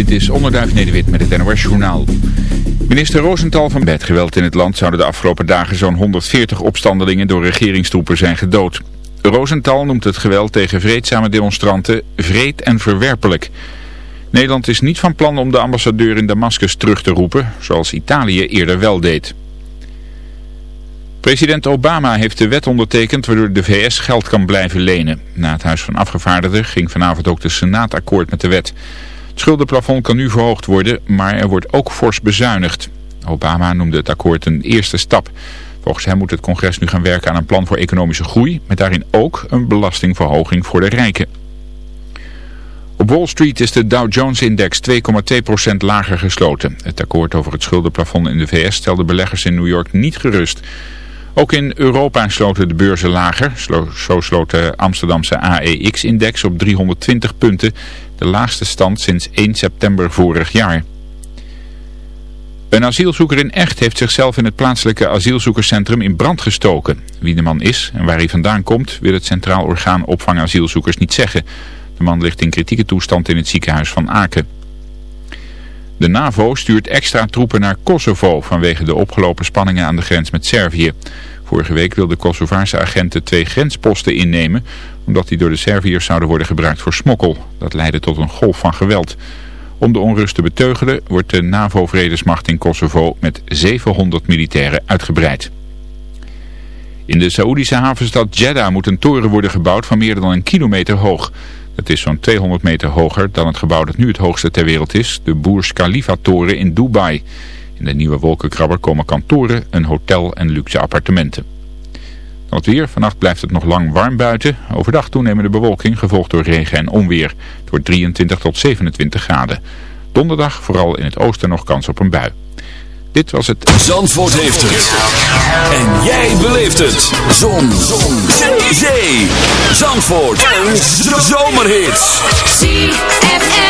Dit is Onderduif Nederwit met het NOS Journaal. Minister Rosenthal van Bedgeweld in het land zouden de afgelopen dagen zo'n 140 opstandelingen door regeringstroepen zijn gedood. Rosenthal noemt het geweld tegen vreedzame demonstranten vreed en verwerpelijk. Nederland is niet van plan om de ambassadeur in Damascus terug te roepen, zoals Italië eerder wel deed. President Obama heeft de wet ondertekend waardoor de VS geld kan blijven lenen. Na het Huis van Afgevaardigden ging vanavond ook de Senaat akkoord met de wet. Het schuldenplafond kan nu verhoogd worden, maar er wordt ook fors bezuinigd. Obama noemde het akkoord een eerste stap. Volgens hem moet het congres nu gaan werken aan een plan voor economische groei, met daarin ook een belastingverhoging voor de rijken. Op Wall Street is de Dow Jones-index 2,2% lager gesloten. Het akkoord over het schuldenplafond in de VS stelde beleggers in New York niet gerust. Ook in Europa sloten de beurzen lager. Zo sloot de Amsterdamse AEX-index op 320 punten, de laagste stand sinds 1 september vorig jaar. Een asielzoeker in Echt heeft zichzelf in het plaatselijke asielzoekerscentrum in brand gestoken. Wie de man is en waar hij vandaan komt wil het Centraal Orgaan Opvang Asielzoekers niet zeggen. De man ligt in kritieke toestand in het ziekenhuis van Aken. De NAVO stuurt extra troepen naar Kosovo vanwege de opgelopen spanningen aan de grens met Servië. Vorige week wilden Kosovaarse agenten twee grensposten innemen, omdat die door de Serviërs zouden worden gebruikt voor smokkel. Dat leidde tot een golf van geweld. Om de onrust te beteugelen wordt de NAVO-vredesmacht in Kosovo met 700 militairen uitgebreid. In de Saoedische havenstad Jeddah moet een toren worden gebouwd van meer dan een kilometer hoog. Het is zo'n 200 meter hoger dan het gebouw dat nu het hoogste ter wereld is, de Burj Khalifa-toren in Dubai. In de nieuwe wolkenkrabber komen kantoren, een hotel en luxe appartementen. Dan het weer. Vannacht blijft het nog lang warm buiten. Overdag toenemende bewolking, gevolgd door regen en onweer. Het wordt 23 tot 27 graden. Donderdag vooral in het oosten nog kans op een bui. Dit was het... Zandvoort heeft het. En jij beleeft het. Zon. Zon. Zee. Zee. Zandvoort. Een zomerhit. ZFM.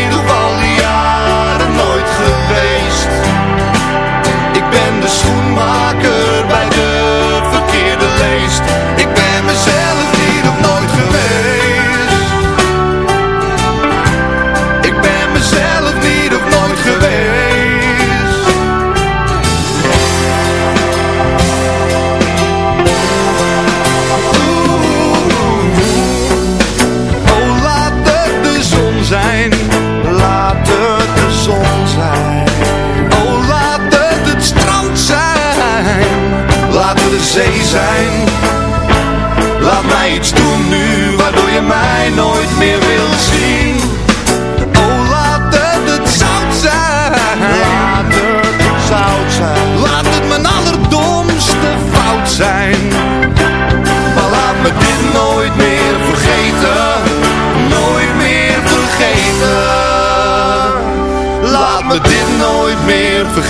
充满。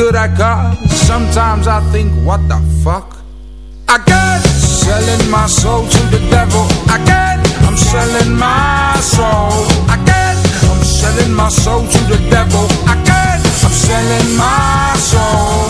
good I got. Sometimes I think, what the fuck? I guess selling my soul to the devil. I guess I'm selling my soul. I guess I'm selling my soul to the devil. I guess I'm selling my soul.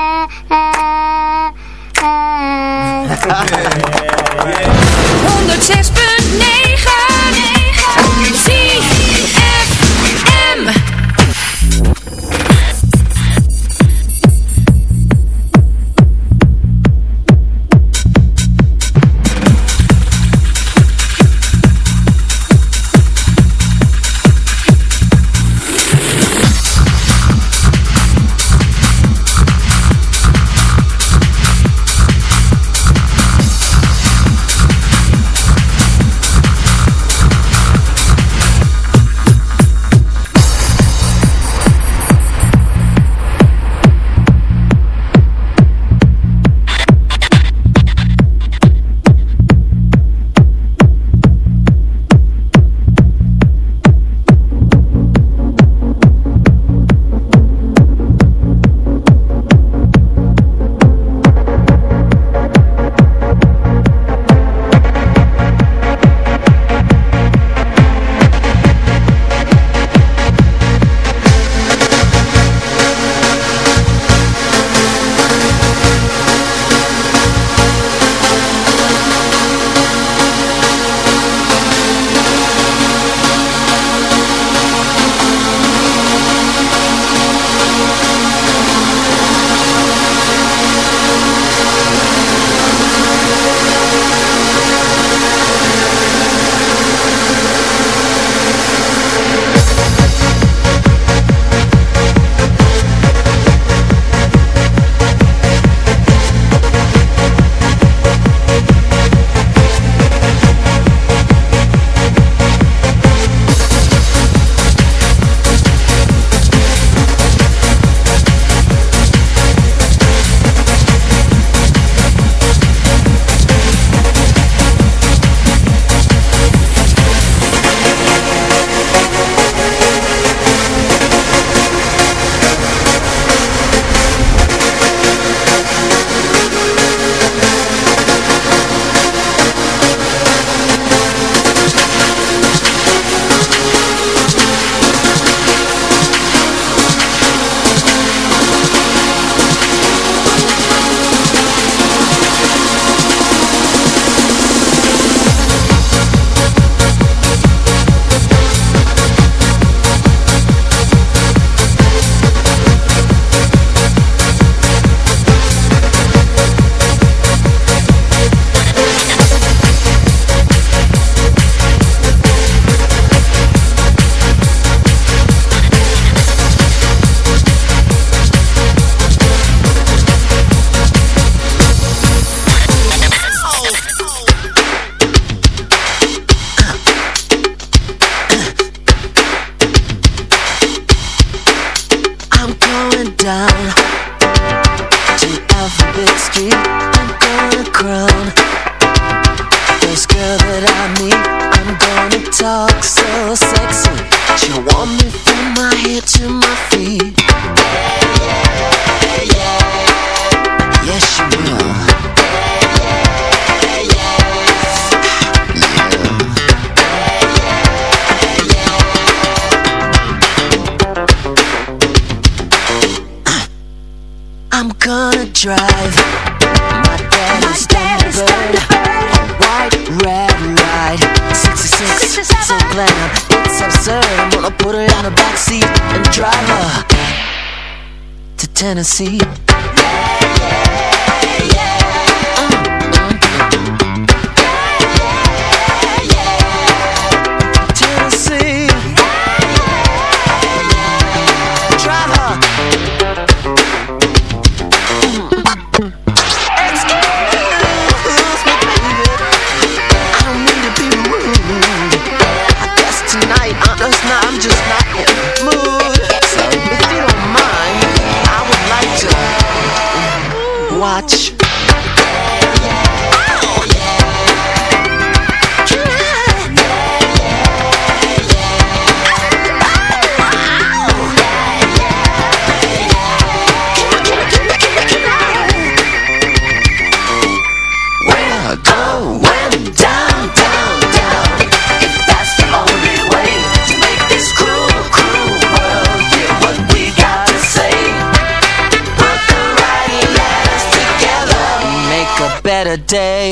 day.